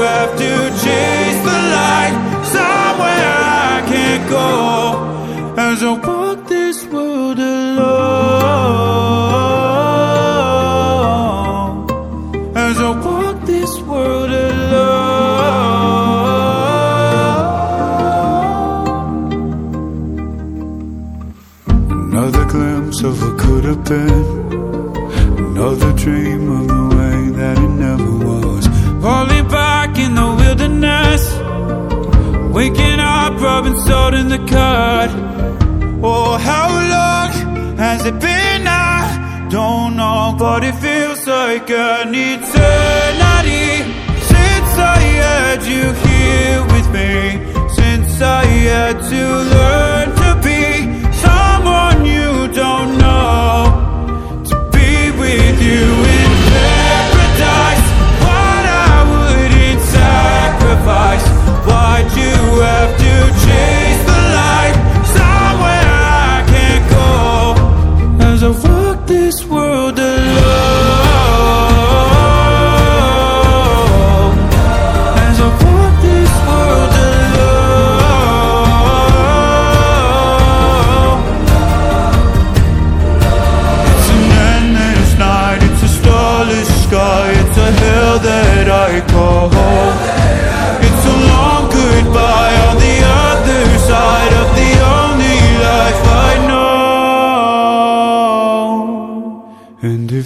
have to chase the light somewhere I can't go as I walk this world alone. As I walk this world alone. Another glimpse of what could have been. Another dream of Waking up, rubbing salt in the cut. Oh, how long has it been? I don't know, but it feels like an eternity since I had you here with me. Since I had to learn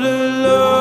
to love.